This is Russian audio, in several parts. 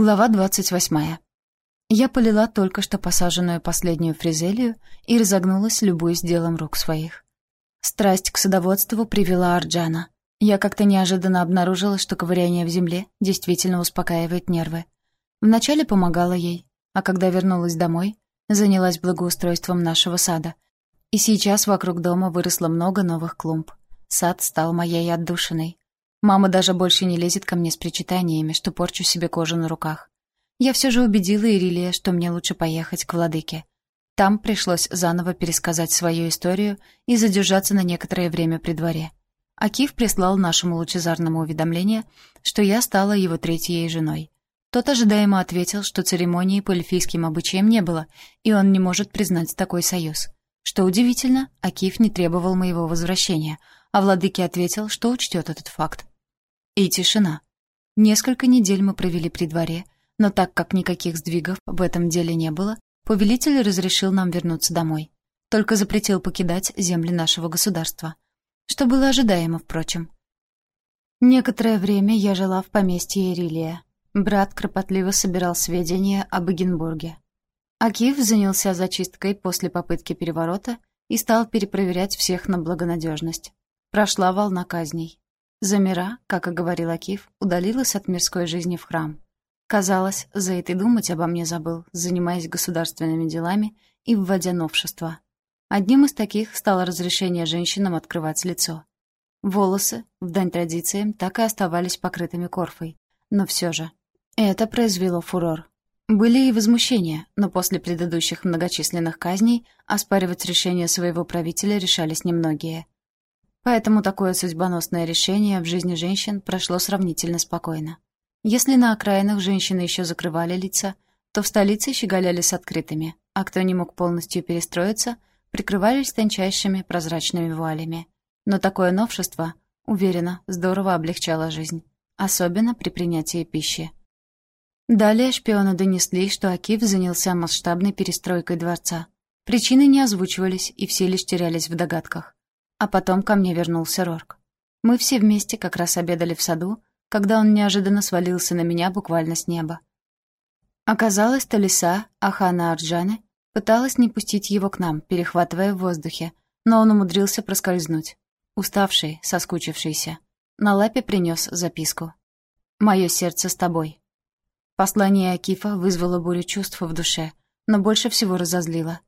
Глава двадцать восьмая. Я полила только что посаженную последнюю фризелию и разогнулась, любуясь делом рук своих. Страсть к садоводству привела Арджана. Я как-то неожиданно обнаружила, что ковыряние в земле действительно успокаивает нервы. Вначале помогала ей, а когда вернулась домой, занялась благоустройством нашего сада. И сейчас вокруг дома выросло много новых клумб. Сад стал моей отдушиной. Мама даже больше не лезет ко мне с причитаниями, что порчу себе кожу на руках. Я все же убедила Ирилия, что мне лучше поехать к владыке. Там пришлось заново пересказать свою историю и задержаться на некоторое время при дворе. Акиф прислал нашему лучезарному уведомление, что я стала его третьей женой. Тот ожидаемо ответил, что церемонии по эльфийским обычаям не было, и он не может признать такой союз. Что удивительно, Акиф не требовал моего возвращения, а владыке ответил, что учтет этот факт. И тишина. Несколько недель мы провели при дворе, но так как никаких сдвигов в этом деле не было, повелитель разрешил нам вернуться домой. Только запретил покидать земли нашего государства. Что было ожидаемо, впрочем. Некоторое время я жила в поместье Ирилия. Брат кропотливо собирал сведения об Эгенбурге. Акив занялся зачисткой после попытки переворота и стал перепроверять всех на благонадежность. Прошла волна казней. Замира, как и говорил Акиф, удалилась от мирской жизни в храм. Казалось, Зейд и думать обо мне забыл, занимаясь государственными делами и вводя новшества. Одним из таких стало разрешение женщинам открывать лицо. Волосы, в дань традициям, так и оставались покрытыми корфой. Но все же. Это произвело фурор. Были и возмущения, но после предыдущих многочисленных казней оспаривать решение своего правителя решались немногие — Поэтому такое судьбоносное решение в жизни женщин прошло сравнительно спокойно. Если на окраинах женщины еще закрывали лица, то в столице щеголяли с открытыми, а кто не мог полностью перестроиться, прикрывались тончайшими прозрачными вуалями. Но такое новшество, уверенно, здорово облегчало жизнь, особенно при принятии пищи. Далее шпионы донесли, что Акив занялся масштабной перестройкой дворца. Причины не озвучивались, и все лишь терялись в догадках. А потом ко мне вернулся Рорк. Мы все вместе как раз обедали в саду, когда он неожиданно свалился на меня буквально с неба. Оказалось, Талиса, Ахана Арджаны, пыталась не пустить его к нам, перехватывая в воздухе, но он умудрился проскользнуть. Уставший, соскучившийся. На лапе принес записку. «Мое сердце с тобой». Послание Акифа вызвало бурю чувств в душе, но больше всего разозлило.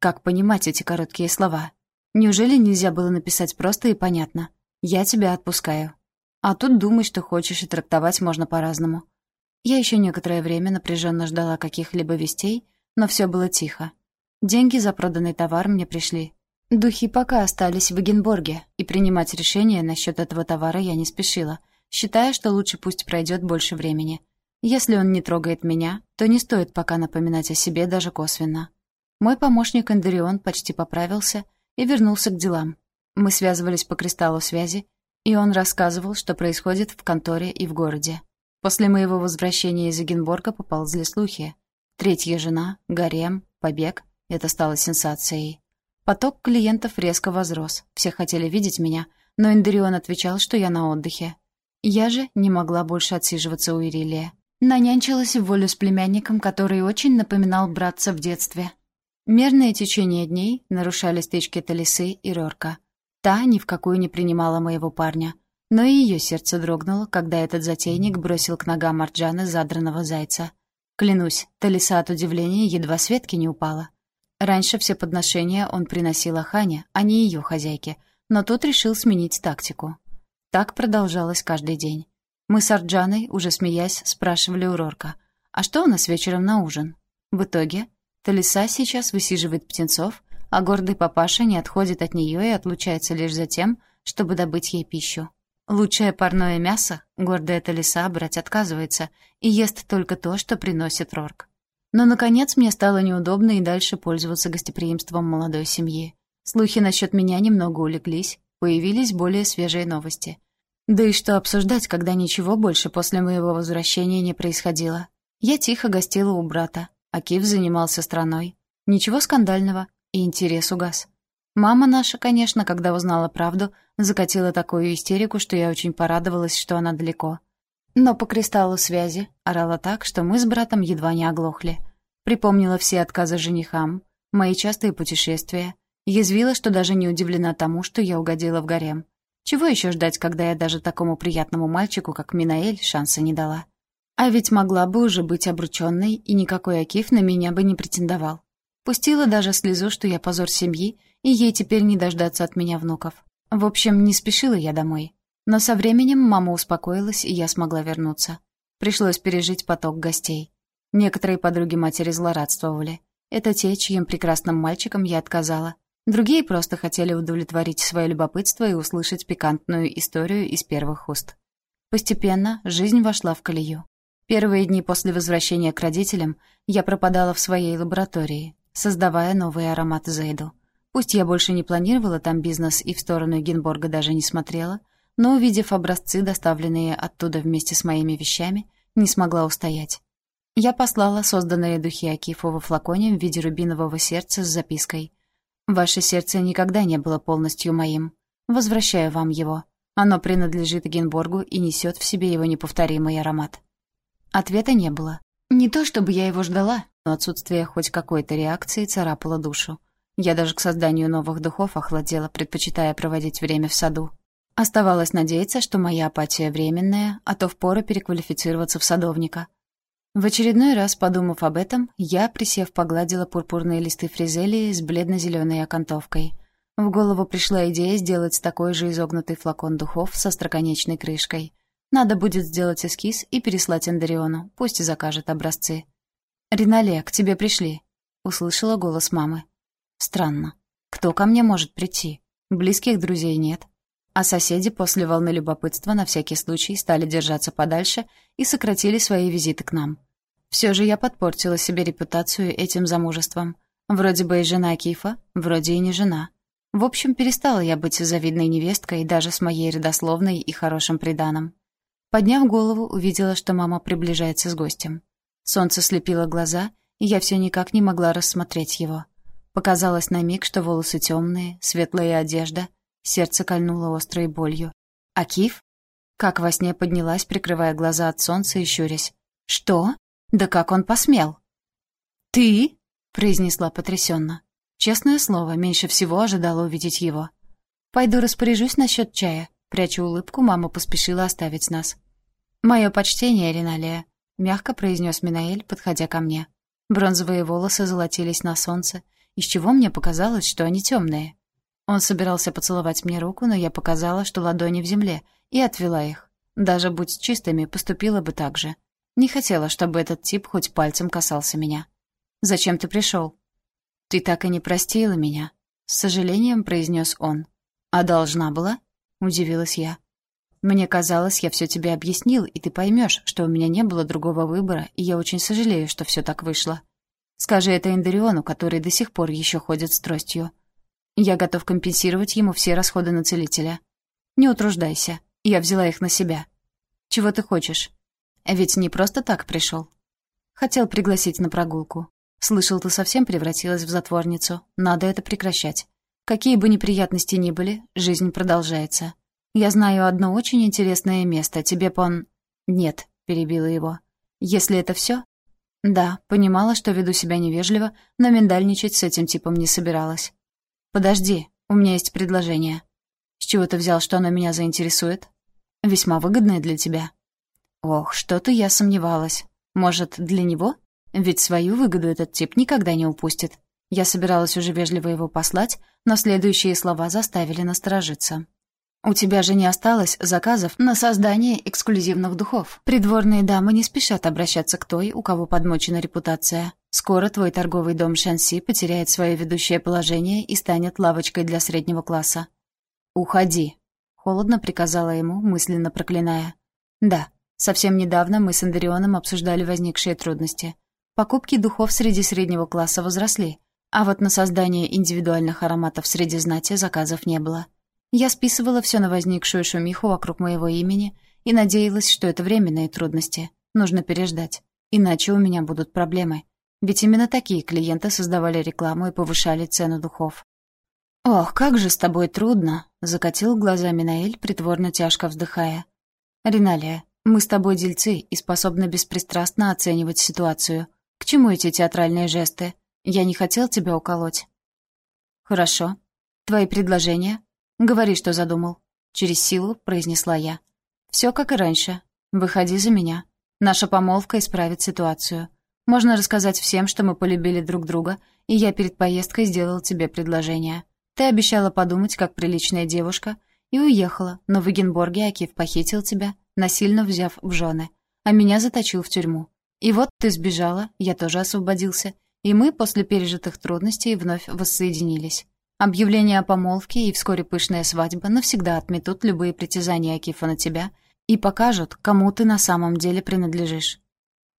Как понимать эти короткие слова? Неужели нельзя было написать просто и понятно? «Я тебя отпускаю». А тут думай, что хочешь, и трактовать можно по-разному. Я еще некоторое время напряженно ждала каких-либо вестей, но все было тихо. Деньги за проданный товар мне пришли. Духи пока остались в Эгенборге, и принимать решение насчет этого товара я не спешила, считая, что лучше пусть пройдет больше времени. Если он не трогает меня, то не стоит пока напоминать о себе даже косвенно. Мой помощник Эндерион почти поправился и вернулся к делам. Мы связывались по кристаллу связи, и он рассказывал, что происходит в конторе и в городе. После моего возвращения из Эгенборга поползли слухи. Третья жена, гарем, побег — это стало сенсацией. Поток клиентов резко возрос. Все хотели видеть меня, но Эндерион отвечал, что я на отдыхе. Я же не могла больше отсиживаться у Ирилия. Нанянчилась в волю с племянником, который очень напоминал братца в детстве. Мерное течение дней нарушали стычки Талисы и Рорка. Та ни в какую не принимала моего парня. Но и ее сердце дрогнуло, когда этот затейник бросил к ногам Марджана задранного зайца. Клянусь, Талиса от удивления едва с ветки не упала. Раньше все подношения он приносил Ахане, а не ее хозяйке, но тут решил сменить тактику. Так продолжалось каждый день. Мы с Арджаной, уже смеясь, спрашивали у Рорка, «А что у нас вечером на ужин?» В итоге Талиса сейчас высиживает птенцов, а гордый папаша не отходит от нее и отлучается лишь за тем, чтобы добыть ей пищу. Лучшее парное мясо гордая Талиса брать отказывается и ест только то, что приносит Рорк. Но, наконец, мне стало неудобно и дальше пользоваться гостеприимством молодой семьи. Слухи насчет меня немного улеглись, появились более свежие новости. Да и что обсуждать, когда ничего больше после моего возвращения не происходило. Я тихо гостила у брата, Акив занимался страной. Ничего скандального, и интерес угас. Мама наша, конечно, когда узнала правду, закатила такую истерику, что я очень порадовалась, что она далеко. Но по кристаллу связи орала так, что мы с братом едва не оглохли. Припомнила все отказы женихам, мои частые путешествия, язвила, что даже не удивлена тому, что я угодила в гарем. Чего еще ждать, когда я даже такому приятному мальчику, как Минаэль, шанса не дала? А ведь могла бы уже быть обрученной, и никакой Акиф на меня бы не претендовал. Пустила даже слезу, что я позор семьи, и ей теперь не дождаться от меня внуков. В общем, не спешила я домой. Но со временем мама успокоилась, и я смогла вернуться. Пришлось пережить поток гостей. Некоторые подруги матери злорадствовали. Это те, чьим прекрасным мальчикам я отказала. Другие просто хотели удовлетворить свое любопытство и услышать пикантную историю из первых уст. Постепенно жизнь вошла в колею. Первые дни после возвращения к родителям я пропадала в своей лаборатории, создавая новые ароматы Зейду. Пусть я больше не планировала там бизнес и в сторону Генборга даже не смотрела, но, увидев образцы, доставленные оттуда вместе с моими вещами, не смогла устоять. Я послала созданные духи Акифу во флаконе в виде рубинового сердца с запиской «Ваше сердце никогда не было полностью моим. Возвращаю вам его. Оно принадлежит Генборгу и несет в себе его неповторимый аромат». Ответа не было. Не то чтобы я его ждала, но отсутствие хоть какой-то реакции царапало душу. Я даже к созданию новых духов охладела, предпочитая проводить время в саду. Оставалось надеяться, что моя апатия временная, а то впору переквалифицироваться в садовника. В очередной раз, подумав об этом, я, присев, погладила пурпурные листы фризелии с бледно-зеленой окантовкой. В голову пришла идея сделать такой же изогнутый флакон духов со строконечной крышкой. Надо будет сделать эскиз и переслать Андариону, пусть закажет образцы. «Ринале, к тебе пришли», — услышала голос мамы. «Странно. Кто ко мне может прийти? Близких друзей нет. А соседи после волны любопытства на всякий случай стали держаться подальше и сократили свои визиты к нам. Все же я подпортила себе репутацию этим замужеством. Вроде бы и жена Кифа, вроде и не жена. В общем, перестала я быть завидной невесткой даже с моей родословной и хорошим приданым. Подняв голову, увидела, что мама приближается с гостем. Солнце слепило глаза, и я все никак не могла рассмотреть его. Показалось на миг, что волосы темные, светлая одежда, сердце кольнуло острой болью. А Киф? Как во сне поднялась, прикрывая глаза от солнца и щурясь. «Что? Да как он посмел?» «Ты?» — произнесла потрясенно. Честное слово, меньше всего ожидала увидеть его. «Пойду распоряжусь насчет чая». Пряча улыбку, мама поспешила оставить нас. «Мое почтение, Риналия», мягко произнес Минаэль, подходя ко мне. Бронзовые волосы золотились на солнце, из чего мне показалось, что они темные. Он собирался поцеловать мне руку, но я показала, что ладони в земле, и отвела их. Даже будь чистыми, поступила бы так же. Не хотела, чтобы этот тип хоть пальцем касался меня. «Зачем ты пришел?» «Ты так и не простила меня», — с сожалением произнес он. «А должна была?» — удивилась я. Мне казалось, я все тебе объяснил, и ты поймешь, что у меня не было другого выбора, и я очень сожалею, что все так вышло. Скажи это Эндариону, который до сих пор еще ходит с тростью. Я готов компенсировать ему все расходы на целителя. Не утруждайся, я взяла их на себя. Чего ты хочешь? Ведь не просто так пришел. Хотел пригласить на прогулку. Слышал, ты совсем превратилась в затворницу. Надо это прекращать. Какие бы неприятности ни были, жизнь продолжается. «Я знаю одно очень интересное место. Тебе пон...» «Нет», — перебила его. «Если это все?» «Да, понимала, что веду себя невежливо, но миндальничать с этим типом не собиралась». «Подожди, у меня есть предложение». «С чего ты взял, что оно меня заинтересует?» «Весьма выгодное для тебя». «Ох, что-то я сомневалась. Может, для него? Ведь свою выгоду этот тип никогда не упустит». Я собиралась уже вежливо его послать, но следующие слова заставили насторожиться. У тебя же не осталось заказов на создание эксклюзивных духов. Придворные дамы не спешат обращаться к той, у кого подмочена репутация. Скоро твой торговый дом Шанси потеряет свое ведущее положение и станет лавочкой для среднего класса. «Уходи», — холодно приказала ему, мысленно проклиная. «Да, совсем недавно мы с Андарионом обсуждали возникшие трудности. Покупки духов среди среднего класса возросли, а вот на создание индивидуальных ароматов среди знати заказов не было». Я списывала все на возникшую шумиху вокруг моего имени и надеялась, что это временные трудности. Нужно переждать. Иначе у меня будут проблемы. Ведь именно такие клиенты создавали рекламу и повышали цену духов. «Ох, как же с тобой трудно!» — закатил глазами Наэль, притворно тяжко вздыхая. «Риналия, Мы с тобой дельцы и способны беспристрастно оценивать ситуацию. К чему эти театральные жесты? Я не хотел тебя уколоть». «Хорошо. Твои предложения? Говори, что задумал». Через силу произнесла я. «Все как и раньше. Выходи за меня. Наша помолвка исправит ситуацию. Можно рассказать всем, что мы полюбили друг друга, и я перед поездкой сделал тебе предложение. Ты обещала подумать, как приличная девушка, и уехала, но в Эгенборге Акив похитил тебя, насильно взяв в жены, а меня заточил в тюрьму. И вот ты сбежала, я тоже освободился, и мы после пережитых трудностей вновь воссоединились. Объявление о помолвке и вскоре пышная свадьба навсегда отметут любые притязания Акифа на тебя и покажут, кому ты на самом деле принадлежишь.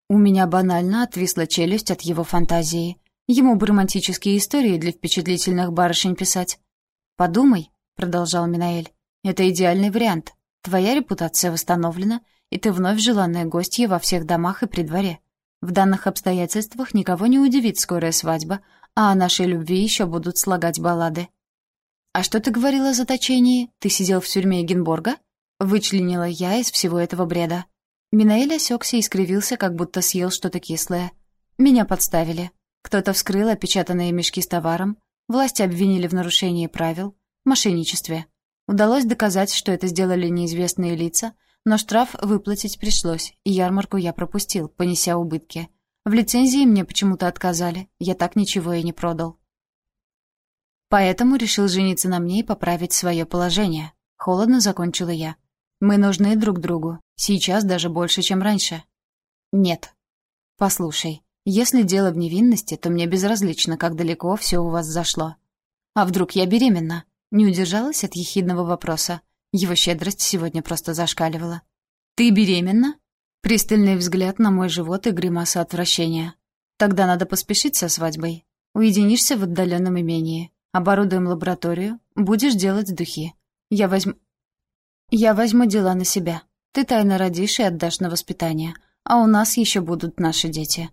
У меня банально отвисла челюсть от его фантазии. Ему бы романтические истории для впечатлительных барышень писать. «Подумай», — продолжал Минаэль, — «это идеальный вариант. Твоя репутация восстановлена, и ты вновь желанная гостья во всех домах и при дворе. В данных обстоятельствах никого не удивит скорая свадьба, а о нашей любви еще будут слагать баллады. «А что ты говорила о заточении? Ты сидел в тюрьме Эгенборга?» Вычленила я из всего этого бреда. Минаэль осекся и скривился, как будто съел что-то кислое. Меня подставили. Кто-то вскрыл опечатанные мешки с товаром, власти обвинили в нарушении правил, мошенничестве. Удалось доказать, что это сделали неизвестные лица, но штраф выплатить пришлось, и ярмарку я пропустил, понеся убытки. В лицензии мне почему-то отказали, я так ничего и не продал. Поэтому решил жениться на мне и поправить свое положение. Холодно закончила я. Мы нужны друг другу, сейчас даже больше, чем раньше. Нет. Послушай, если дело в невинности, то мне безразлично, как далеко все у вас зашло. А вдруг я беременна? Не удержалась от ехидного вопроса. Его щедрость сегодня просто зашкаливала. «Ты беременна?» Пристальный взгляд на мой живот и гримаса отвращения. «Тогда надо поспешить со свадьбой. Уединишься в отдаленном имении. Оборудуем лабораторию. Будешь делать духи. Я возьму... Я возьму дела на себя. Ты тайно родишь и отдашь на воспитание. А у нас еще будут наши дети.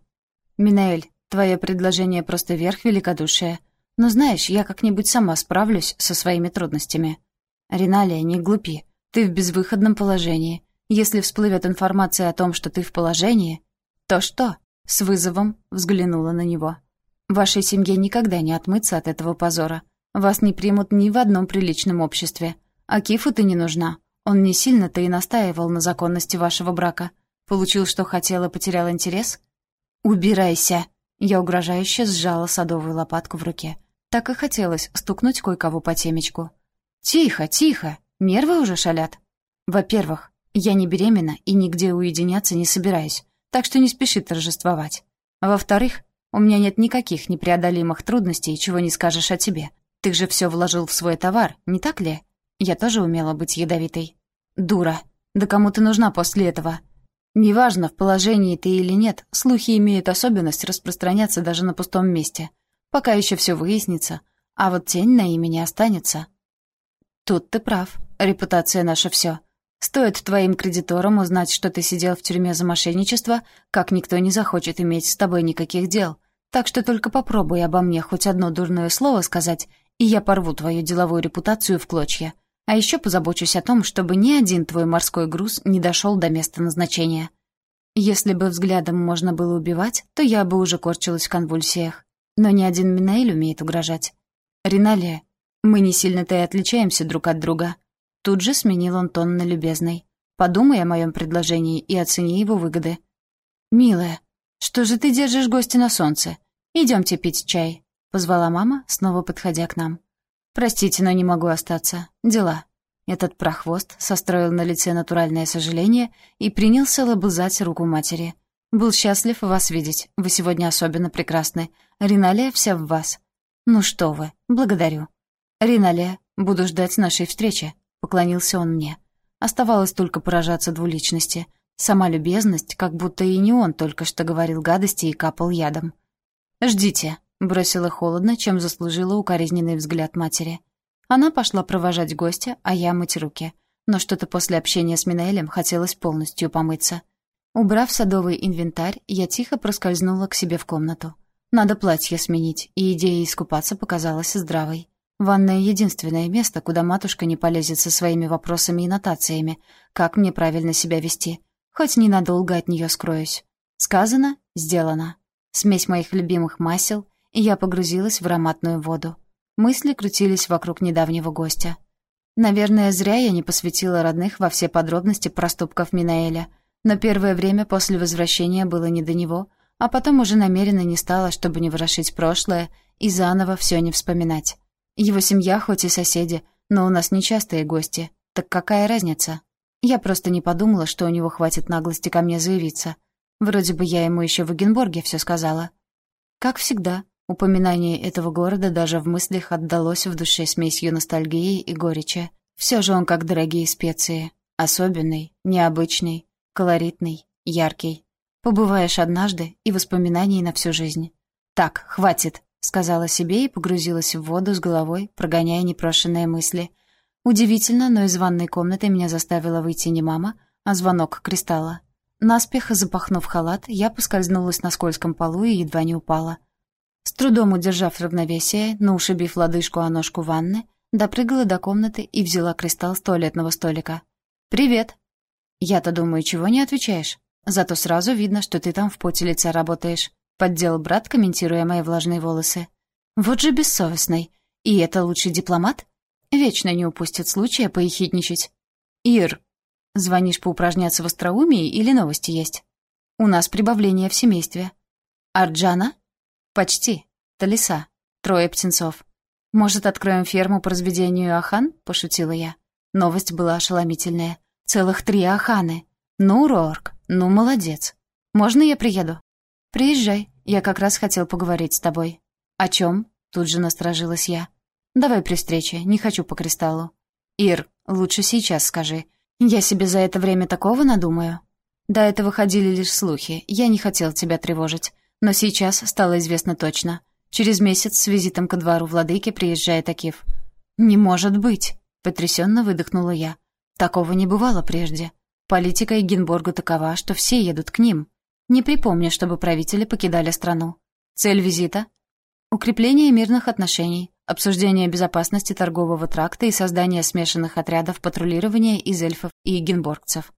Минаэль, твое предложение просто верх великодушия. Но знаешь, я как-нибудь сама справлюсь со своими трудностями. Риналия, не глупи. Ты в безвыходном положении. Если всплывет информация о том, что ты в положении, то что? С вызовом взглянула на него. Вашей семье никогда не отмыться от этого позора. Вас не примут ни в одном приличном обществе. А Кифу ты не нужна. Он не сильно-то и настаивал на законности вашего брака. Получил, что хотел и потерял интерес? «Убирайся!» Я угрожающе сжала садовую лопатку в руке. Так и хотелось стукнуть кое-кого по темечку. «Тихо, тихо! Нервы уже шалят!» «Во-первых, я не беременна и нигде уединяться не собираюсь, так что не спеши торжествовать. Во-вторых, у меня нет никаких непреодолимых трудностей, чего не скажешь о тебе. Ты же все вложил в свой товар, не так ли? Я тоже умела быть ядовитой. Дура. Да кому ты нужна после этого? Неважно, в положении ты или нет, слухи имеют особенность распространяться даже на пустом месте. Пока еще все выяснится, а вот тень на имени останется. Тут ты прав. Репутация наша все. Стоит твоим кредиторам узнать, что ты сидел в тюрьме за мошенничество, как никто не захочет иметь с тобой никаких дел. Так что только попробуй обо мне хоть одно дурное слово сказать, и я порву твою деловую репутацию в клочья. А еще позабочусь о том, чтобы ни один твой морской груз не дошел до места назначения. Если бы взглядом можно было убивать, то я бы уже корчилась в конвульсиях. Но ни один Минаэль умеет угрожать. Риналия, мы не сильно-то и отличаемся друг от друга. Тут же сменил он тон на любезный. Подумай о моем предложении и оцени его выгоды. «Милая, что же ты держишь гостя на солнце? Идемте пить чай», — позвала мама, снова подходя к нам. «Простите, но не могу остаться. Дела». Этот прохвост состроил на лице натуральное сожаление и принялся лобызать руку матери. «Был счастлив вас видеть. Вы сегодня особенно прекрасны. Риналия вся в вас». «Ну что вы, благодарю». «Риналия, буду ждать нашей встречи», — поклонился он мне. Оставалось только поражаться двуличности. Сама любезность, как будто и не он только что говорил гадости и капал ядом. «Ждите», Бросила холодно, чем заслужила укоризненный взгляд матери. Она пошла провожать гостя, а я мыть руки. Но что-то после общения с Минаэлем хотелось полностью помыться. Убрав садовый инвентарь, я тихо проскользнула к себе в комнату. Надо платье сменить, и идея искупаться показалась здравой. Ванная — единственное место, куда матушка не полезет со своими вопросами и нотациями, как мне правильно себя вести. хоть ненадолго от нее скроюсь. Сказано — сделано. Смесь моих любимых масел, и я погрузилась в ароматную воду. Мысли крутились вокруг недавнего гостя. Наверное, зря я не посвятила родных во все подробности проступков Минаэля, но первое время после возвращения было не до него, а потом уже намеренно не стала, чтобы не ворошить прошлое и заново все не вспоминать. Его семья хоть и соседи, но у нас нечастые гости. Так какая разница? Я просто не подумала, что у него хватит наглости ко мне заявиться. Вроде бы я ему еще в Эгенборге все сказала. Как всегда, упоминание этого города даже в мыслях отдалось в душе смесью ностальгии и горечи. Все же он как дорогие специи. Особенный, необычный, колоритный, яркий. Побываешь однажды и воспоминаний на всю жизнь. «Так, хватит», — сказала себе и погрузилась в воду с головой, прогоняя непрошенные мысли. Удивительно, но из ванной комнаты меня заставила выйти не мама, а звонок Кристалла. Наспех запахнув халат, я поскользнулась на скользком полу и едва не упала. С трудом удержав равновесие, но ушибив лодыжку о ножку ванны, допрыгала до комнаты и взяла кристалл с туалетного столика. «Привет!» «Я-то думаю, чего не отвечаешь? Зато сразу видно, что ты там в поте лица работаешь. Поддел брат, комментируя мои влажные волосы. «Вот же бессовестный. И это лучший дипломат? Вечно не упустит случая поехидничать. Ир, звонишь поупражняться в остроумии или новости есть? У нас прибавление в семействе. Арджана? Почти. Талиса. Трое птенцов. Может, откроем ферму по разведению ахан? Пошутила я. Новость была ошеломительная. Целых три аханы. Ну, Рорк, ну, молодец. Можно я приеду? «Приезжай, я как раз хотел поговорить с тобой». «О чем?» — тут же насторожилась я. «Давай при встрече, не хочу по кристаллу». «Ир, лучше сейчас скажи. Я себе за это время такого надумаю». До этого ходили лишь слухи, я не хотел тебя тревожить. Но сейчас стало известно точно. Через месяц с визитом ко двору владыки приезжает Акиф. «Не может быть!» — потрясенно выдохнула я. «Такого не бывало прежде. Политика Эгенборга такова, что все едут к ним. Не припомню, чтобы правители покидали страну. Цель визита — укрепление мирных отношений, обсуждение безопасности торгового тракта и создание смешанных отрядов патрулирования из эльфов и эгенборгцев.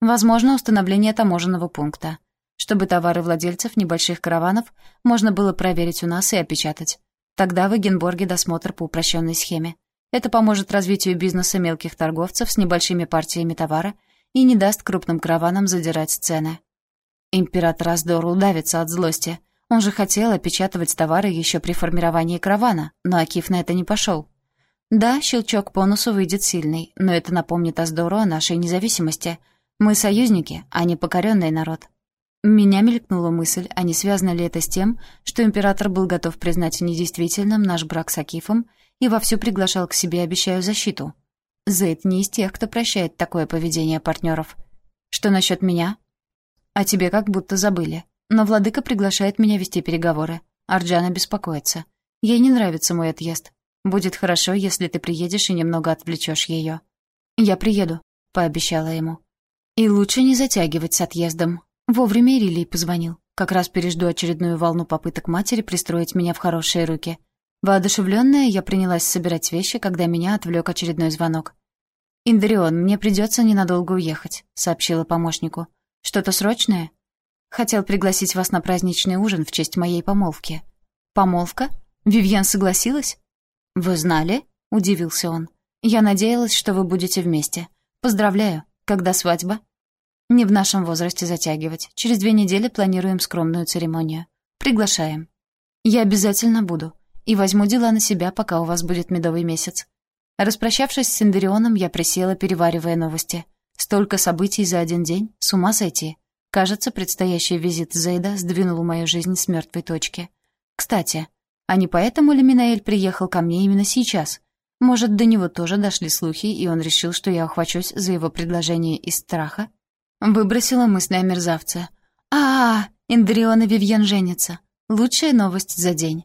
Возможно, установление таможенного пункта, чтобы товары владельцев небольших караванов можно было проверить у нас и опечатать. Тогда в Эгенборге досмотр по упрощенной схеме. Это поможет развитию бизнеса мелких торговцев с небольшими партиями товара и не даст крупным караванам задирать цены. Император Аздор удавится от злости. Он же хотел опечатывать товары еще при формировании каравана, но Акиф на это не пошел. Да, щелчок по носу выйдет сильный, но это напомнит Аздору о нашей независимости. Мы союзники, а не покоренный народ. Меня мелькнула мысль, а не связано ли это с тем, что император был готов признать недействительным наш брак с Акифом и вовсю приглашал к себе, обещаю, защиту. Зейд не из тех, кто прощает такое поведение партнеров. Что насчет меня? О тебе как будто забыли. Но владыка приглашает меня вести переговоры. Арджана беспокоится. Ей не нравится мой отъезд. Будет хорошо, если ты приедешь и немного отвлечешь ее. Я приеду, пообещала ему. И лучше не затягивать с отъездом. Вовремя Ирилий позвонил. Как раз пережду очередную волну попыток матери пристроить меня в хорошие руки. Воодушевленная, я принялась собирать вещи, когда меня отвлек очередной звонок. «Индрион, мне придется ненадолго уехать», — сообщила помощнику. Что-то срочное? Хотел пригласить вас на праздничный ужин в честь моей помолвки. Помолвка? Вивьен согласилась? Вы знали? Удивился он. Я надеялась, что вы будете вместе. Поздравляю. Когда свадьба? Не в нашем возрасте затягивать. Через две недели планируем скромную церемонию. Приглашаем. Я обязательно буду. И возьму дела на себя, пока у вас будет медовый месяц. Распрощавшись с Синдерионом, я присела, переваривая новости — Столько событий за один день, с ума сойти. Кажется, предстоящий визит Зейда сдвинул мою жизнь с мертвой точки. Кстати, а не поэтому ли Минаэль приехал ко мне именно сейчас? Может, до него тоже дошли слухи, и он решил, что я ухвачусь за его предложение из страха? Выбросила мысль о мерзавце. а, -а, -а Индрион и Вивьен женятся. Лучшая новость за день.